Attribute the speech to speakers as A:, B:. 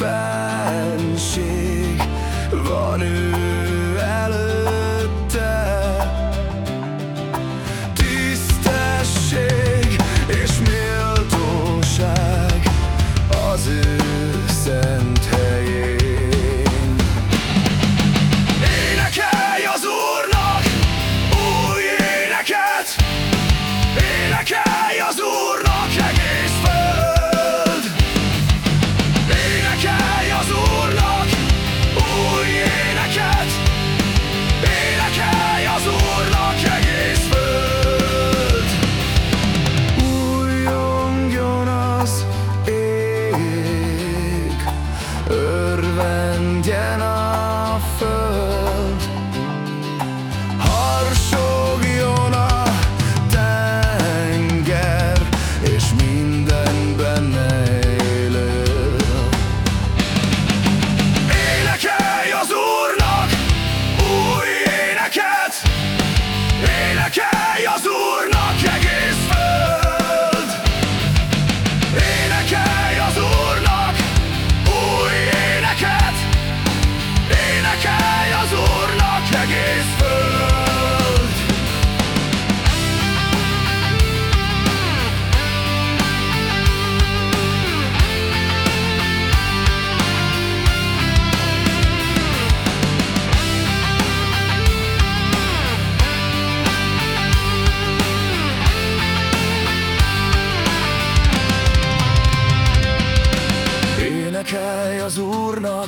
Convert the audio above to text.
A: fast 明天啊。